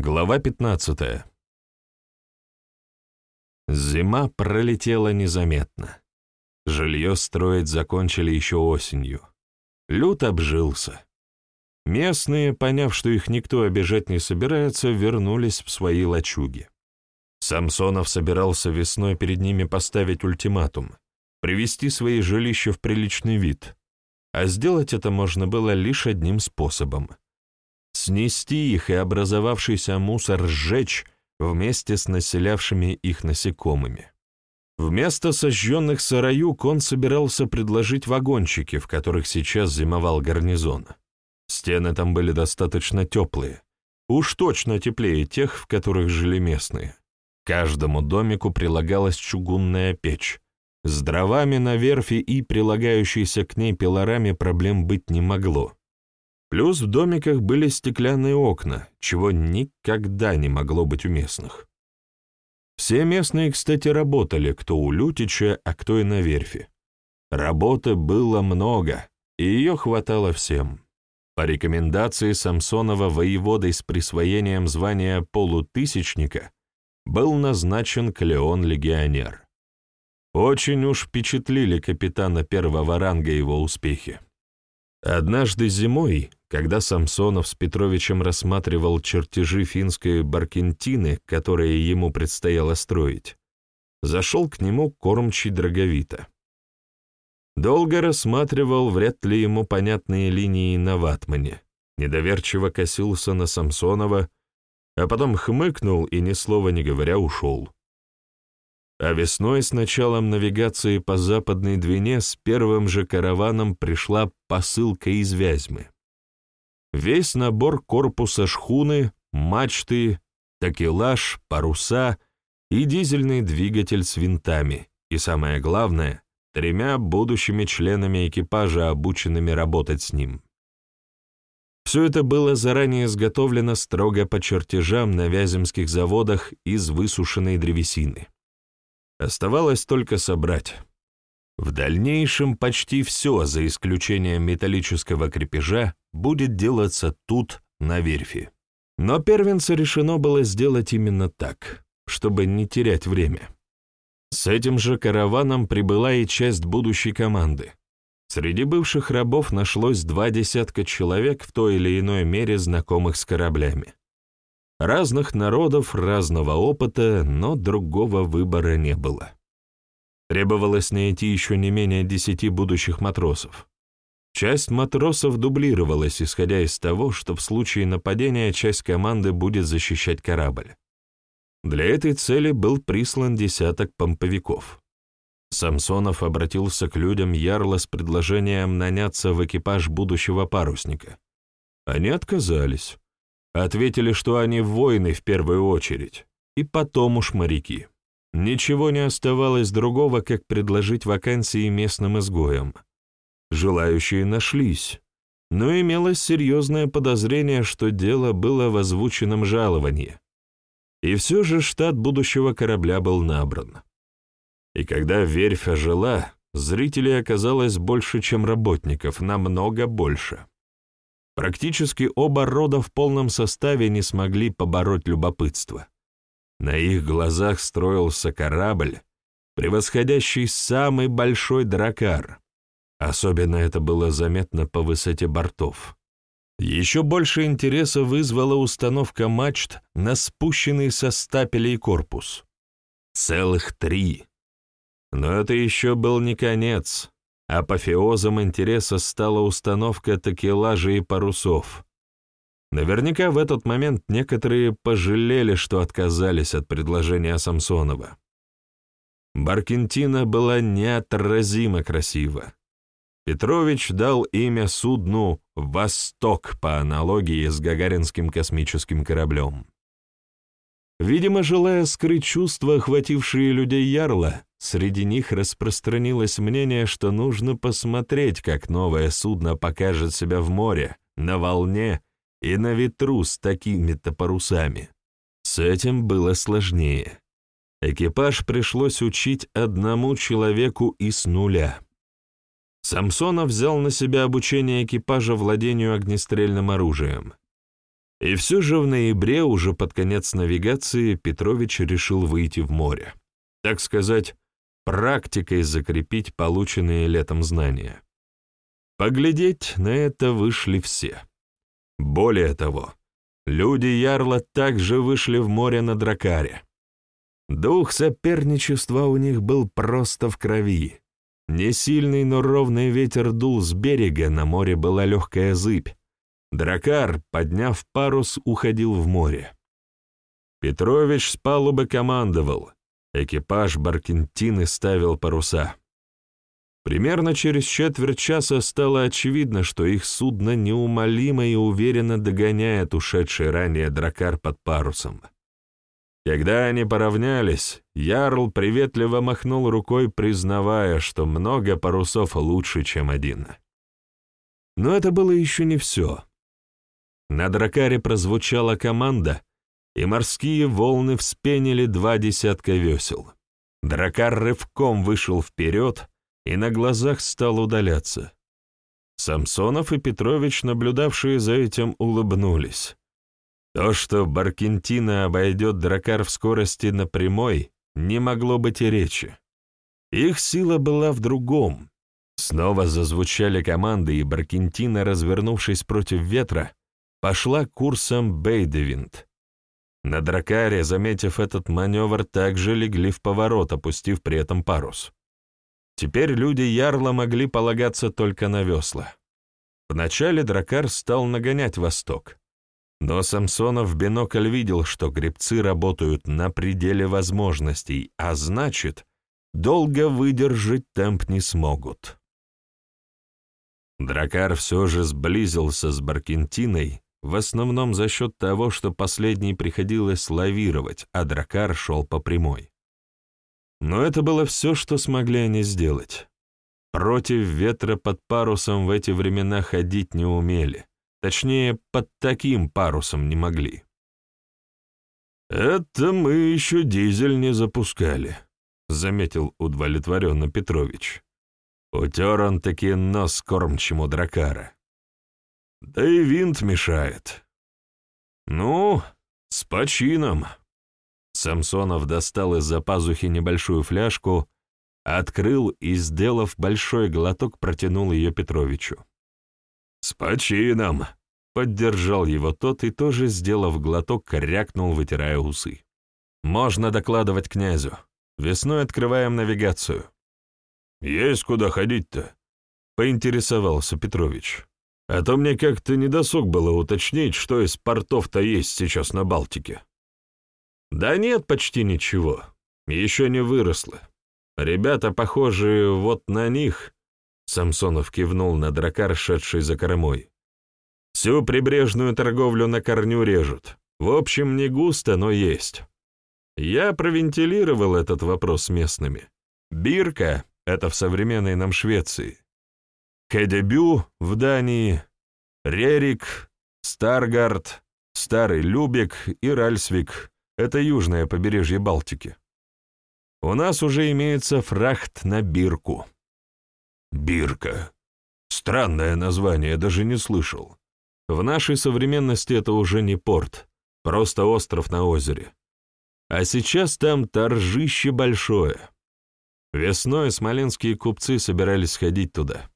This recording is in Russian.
Глава 15. Зима пролетела незаметно. Жилье строить закончили еще осенью. Люд обжился. Местные, поняв, что их никто обижать не собирается, вернулись в свои лачуги. Самсонов собирался весной перед ними поставить ультиматум, привести свои жилища в приличный вид, а сделать это можно было лишь одним способом — снести их и образовавшийся мусор сжечь вместе с населявшими их насекомыми. Вместо сожженных сараюк он собирался предложить вагончики, в которых сейчас зимовал гарнизон. Стены там были достаточно теплые, уж точно теплее тех, в которых жили местные. Каждому домику прилагалась чугунная печь. С дровами на верфи и прилагающейся к ней пилорами проблем быть не могло. Плюс в домиках были стеклянные окна, чего никогда не могло быть у местных. Все местные, кстати, работали, кто у Лютича, а кто и на верфи. Работы было много, и ее хватало всем. По рекомендации Самсонова воеводой с присвоением звания полутысячника был назначен Клеон-легионер. Очень уж впечатлили капитана первого ранга его успехи. Однажды зимой, когда Самсонов с Петровичем рассматривал чертежи финской баркентины, которые ему предстояло строить, зашел к нему кормчий Драговита. Долго рассматривал вряд ли ему понятные линии на ватмане, недоверчиво косился на Самсонова, а потом хмыкнул и, ни слова не говоря, ушел. А весной с началом навигации по Западной Двине с первым же караваном пришла посылка из Вязьмы. Весь набор корпуса шхуны, мачты, такелаж, паруса и дизельный двигатель с винтами, и самое главное, тремя будущими членами экипажа, обученными работать с ним. Все это было заранее изготовлено строго по чертежам на Вяземских заводах из высушенной древесины. Оставалось только собрать. В дальнейшем почти все, за исключением металлического крепежа, будет делаться тут, на верфи. Но первенца решено было сделать именно так, чтобы не терять время. С этим же караваном прибыла и часть будущей команды. Среди бывших рабов нашлось два десятка человек в той или иной мере знакомых с кораблями. Разных народов, разного опыта, но другого выбора не было. Требовалось найти еще не менее десяти будущих матросов. Часть матросов дублировалась, исходя из того, что в случае нападения часть команды будет защищать корабль. Для этой цели был прислан десяток помповиков. Самсонов обратился к людям Ярла с предложением наняться в экипаж будущего парусника. Они отказались. Ответили, что они воины в первую очередь, и потом уж моряки. Ничего не оставалось другого, как предложить вакансии местным изгоям. Желающие нашлись, но имелось серьезное подозрение, что дело было в озвученном жаловании. И все же штат будущего корабля был набран. И когда верфь ожила, зрителей оказалось больше, чем работников, намного больше. Практически оба рода в полном составе не смогли побороть любопытство. На их глазах строился корабль, превосходящий самый большой дракар. Особенно это было заметно по высоте бортов. Еще больше интереса вызвала установка мачт на спущенный со стапелей корпус. Целых три. Но это еще был не конец. Апофеозом интереса стала установка такелажа и парусов. Наверняка в этот момент некоторые пожалели, что отказались от предложения Самсонова. Баркентина была неотразимо красива. Петрович дал имя судну «Восток» по аналогии с Гагаринским космическим кораблем. Видимо, желая скрыть чувства, охватившие людей Ярла, среди них распространилось мнение, что нужно посмотреть, как новое судно покажет себя в море, на волне и на ветру с такими-то парусами. С этим было сложнее. Экипаж пришлось учить одному человеку и с нуля. Самсонов взял на себя обучение экипажа владению огнестрельным оружием. И все же в ноябре, уже под конец навигации, Петрович решил выйти в море. Так сказать, практикой закрепить полученные летом знания. Поглядеть на это вышли все. Более того, люди Ярла также вышли в море на Дракаре. Дух соперничества у них был просто в крови. Не сильный, но ровный ветер дул с берега, на море была легкая зыбь. Дракар, подняв парус, уходил в море. Петрович с палубы командовал. Экипаж Баркентины ставил паруса. Примерно через четверть часа стало очевидно, что их судно неумолимо и уверенно догоняет ушедший ранее дракар под парусом. Когда они поравнялись, Ярл приветливо махнул рукой, признавая, что много парусов лучше, чем один. Но это было еще не все. На дракаре прозвучала команда, и морские волны вспенили два десятка весел. Дракар рывком вышел вперед, и на глазах стал удаляться. Самсонов и Петрович, наблюдавшие за этим, улыбнулись. То, что Баркентина обойдет дракар в скорости на прямой, не могло быть и речи. Их сила была в другом. Снова зазвучали команды, и Баркентина, развернувшись против ветра, пошла курсом Бейдевинд. На дракаре, заметив этот маневр, также легли в поворот, опустив при этом парус. Теперь люди Ярла могли полагаться только на весла. Вначале дракар стал нагонять восток, но Самсонов в бинокль видел, что гребцы работают на пределе возможностей, а значит, долго выдержать темп не смогут. Дракар все же сблизился с Баркентиной, в основном за счет того, что последней приходилось лавировать, а дракар шел по прямой. Но это было все, что смогли они сделать. Против ветра под парусом в эти времена ходить не умели. Точнее, под таким парусом не могли. «Это мы еще дизель не запускали», — заметил удовлетворенно Петрович. Утер он таки нос кормчему дракара. Да и винт мешает. Ну, с почином. Самсонов достал из-за пазухи небольшую фляжку, открыл и, сделав большой глоток, протянул ее Петровичу. «С почином!» — поддержал его тот и тоже, сделав глоток, крякнул, вытирая усы. «Можно докладывать князю. Весной открываем навигацию». «Есть куда ходить-то?» — поинтересовался Петрович. «А то мне как-то недосуг было уточнить, что из портов-то есть сейчас на Балтике». Да нет почти ничего. Еще не выросло. Ребята, похожие вот на них, Самсонов кивнул на дракар, шедший за кормой. Всю прибрежную торговлю на корню режут. В общем, не густо, но есть. Я провентилировал этот вопрос местными. Бирка — это в современной нам Швеции. Хедебю в Дании, Рерик, Старгард, Старый Любек и Ральсвик это южное побережье Балтики. У нас уже имеется фрахт на Бирку. Бирка. Странное название, даже не слышал. В нашей современности это уже не порт, просто остров на озере. А сейчас там торжище большое. Весной смоленские купцы собирались ходить туда.